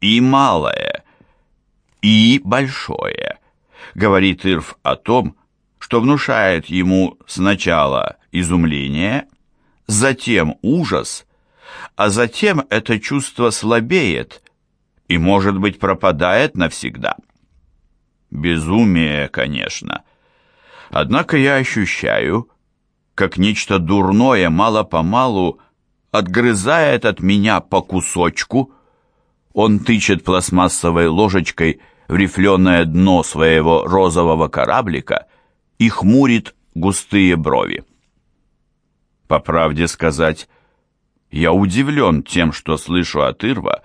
и малое, и большое, говорит Ирф о том, что внушает ему сначала изумление, затем ужас, а затем это чувство слабеет и, может быть, пропадает навсегда. Безумие, конечно. Однако я ощущаю, как нечто дурное мало-помалу отгрызает от меня по кусочку. Он тычет пластмассовой ложечкой в рифленое дно своего розового кораблика и хмурит густые брови. По правде сказать, я удивлен тем, что слышу от Ирва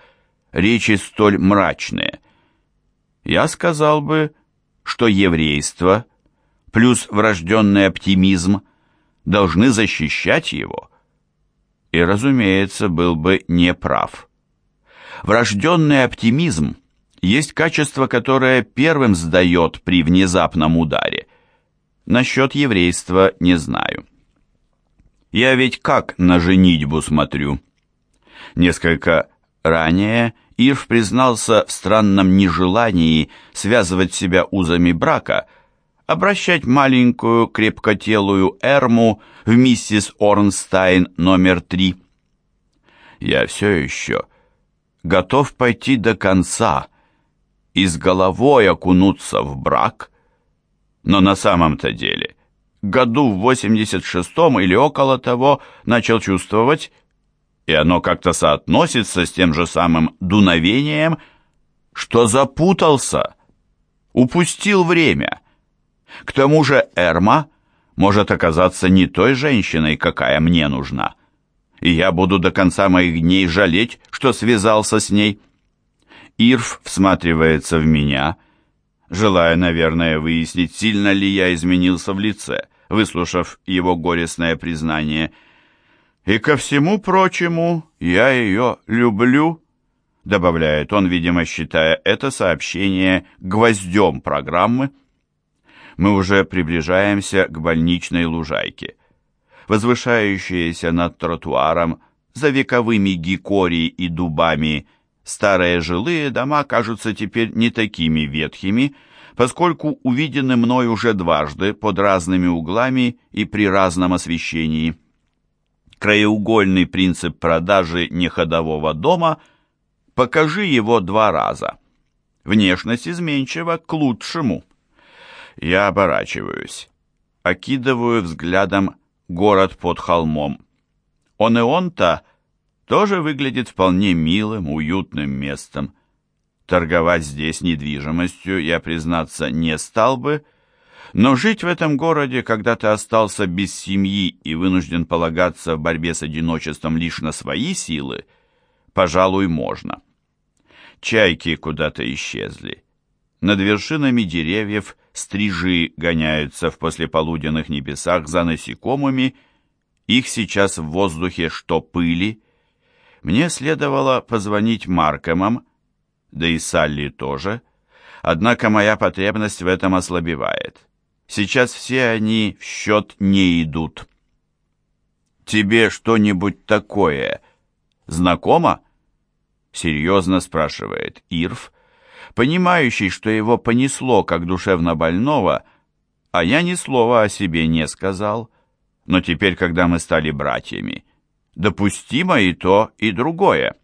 речи столь мрачные. Я сказал бы, что еврейство плюс врожденный оптимизм должны защищать его. И, разумеется, был бы неправ. Врожденный оптимизм есть качество, которое первым сдает при внезапном ударе. Насчет еврейства не знаю. Я ведь как на женитьбу смотрю. Несколько ранее Ирв признался в странном нежелании связывать себя узами брака, обращать маленькую крепкотелую Эрму в миссис Орнстайн номер три. Я все еще готов пойти до конца и с головой окунуться в брак, но на самом-то деле году в 86-м или около того начал чувствовать, и оно как-то соотносится с тем же самым дуновением, что запутался, упустил время. К тому же Эрма может оказаться не той женщиной, какая мне нужна, и я буду до конца моих дней жалеть, что связался с ней. Ирф всматривается в меня, желая, наверное, выяснить, сильно ли я изменился в лице выслушав его горестное признание. «И ко всему прочему, я ее люблю», добавляет он, видимо, считая это сообщение гвоздем программы. Мы уже приближаемся к больничной лужайке. Возвышающиеся над тротуаром, за вековыми гикори и дубами, старые жилые дома кажутся теперь не такими ветхими, поскольку увидены мной уже дважды под разными углами и при разном освещении. Краеугольный принцип продажи неходового дома – покажи его два раза. Внешность изменчива к лучшему. Я оборачиваюсь, окидываю взглядом город под холмом. Он и он-то тоже выглядит вполне милым, уютным местом. Торговать здесь недвижимостью я, признаться, не стал бы, но жить в этом городе, когда ты остался без семьи и вынужден полагаться в борьбе с одиночеством лишь на свои силы, пожалуй, можно. Чайки куда-то исчезли. Над вершинами деревьев стрижи гоняются в послеполуденных небесах за насекомыми, их сейчас в воздухе что пыли. Мне следовало позвонить Маркомам, да и Салли тоже, однако моя потребность в этом ослабевает. Сейчас все они в счет не идут. «Тебе что-нибудь такое знакомо?» Серьезно спрашивает Ирв, понимающий, что его понесло как душевно больного, а я ни слова о себе не сказал. Но теперь, когда мы стали братьями, допустимо и то, и другое.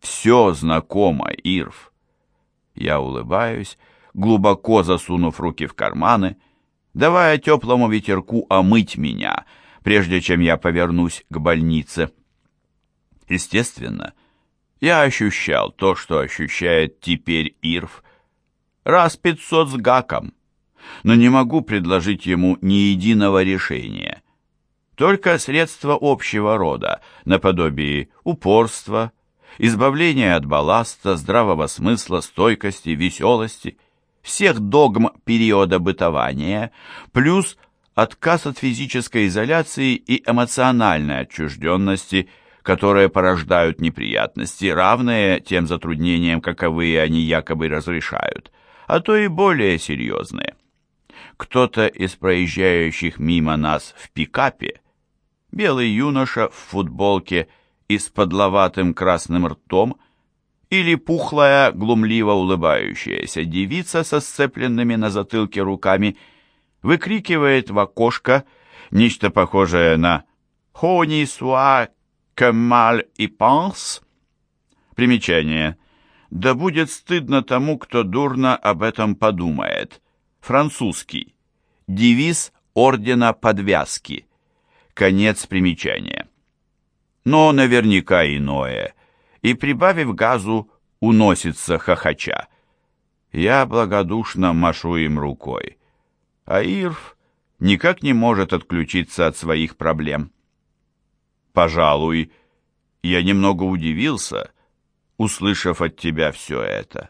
Все знакомо, Ирв. Я улыбаюсь, глубоко засунув руки в карманы, давая теплому ветерку омыть меня, прежде чем я повернусь к больнице. Естественно, я ощущал то, что ощущает теперь Ирв, раз пятьсот с гаком, но не могу предложить ему ни единого решения. Только средства общего рода, наподобие упорства, избавление от балласта, здравого смысла, стойкости, веселости, всех догм периода бытования, плюс отказ от физической изоляции и эмоциональной отчужденности, которые порождают неприятности, равные тем затруднениям, каковые они якобы разрешают, а то и более серьезные. Кто-то из проезжающих мимо нас в пикапе, белый юноша в футболке – и с подловатым красным ртом или пухлая, глумливо улыбающаяся девица со сцепленными на затылке руками выкрикивает в окошко нечто похожее на «Хони суа кемаль и панс». Примечание. «Да будет стыдно тому, кто дурно об этом подумает». Французский. Девиз ордена подвязки. Конец примечания. Но наверняка иное. И, прибавив газу, уносится хохоча. Я благодушно машу им рукой. А Ирв никак не может отключиться от своих проблем. Пожалуй, я немного удивился, услышав от тебя все это.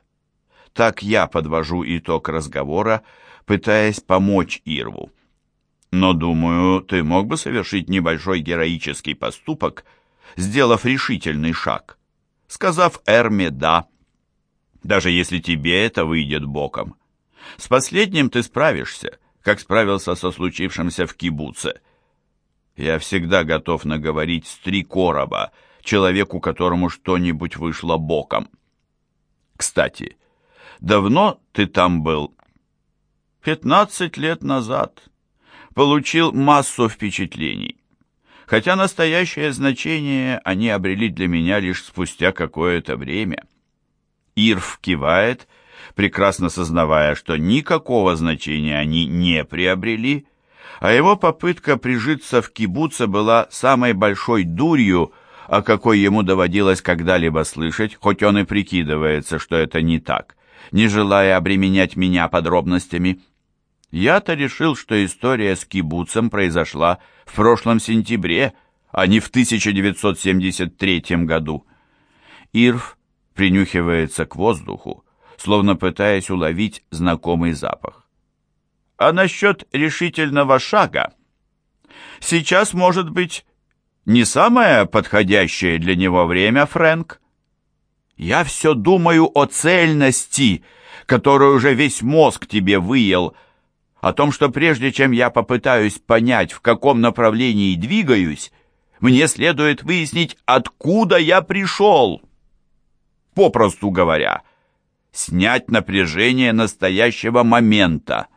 Так я подвожу итог разговора, пытаясь помочь Ирву. Но, думаю, ты мог бы совершить небольшой героический поступок, сделав решительный шаг, сказав Эрме «да», даже если тебе это выйдет боком. С последним ты справишься, как справился со случившимся в кибуце. Я всегда готов наговорить с три короба, человеку, которому что-нибудь вышло боком. Кстати, давно ты там был? Пятнадцать лет назад. Получил массу впечатлений. Хотя настоящее значение они обрели для меня лишь спустя какое-то время. Ирв кивает, прекрасно сознавая, что никакого значения они не приобрели, а его попытка прижиться в кибуце была самой большой дурью, о какой ему доводилось когда-либо слышать, хоть он и прикидывается, что это не так, не желая обременять меня подробностями. Я-то решил, что история с кибуцем произошла в прошлом сентябре, а не в 1973 году. Ирв принюхивается к воздуху, словно пытаясь уловить знакомый запах. А насчет решительного шага? Сейчас, может быть, не самое подходящее для него время, Фрэнк? Я все думаю о цельности, которую уже весь мозг тебе выел, — о том, что прежде чем я попытаюсь понять, в каком направлении двигаюсь, мне следует выяснить, откуда я пришел. Попросту говоря, снять напряжение настоящего момента –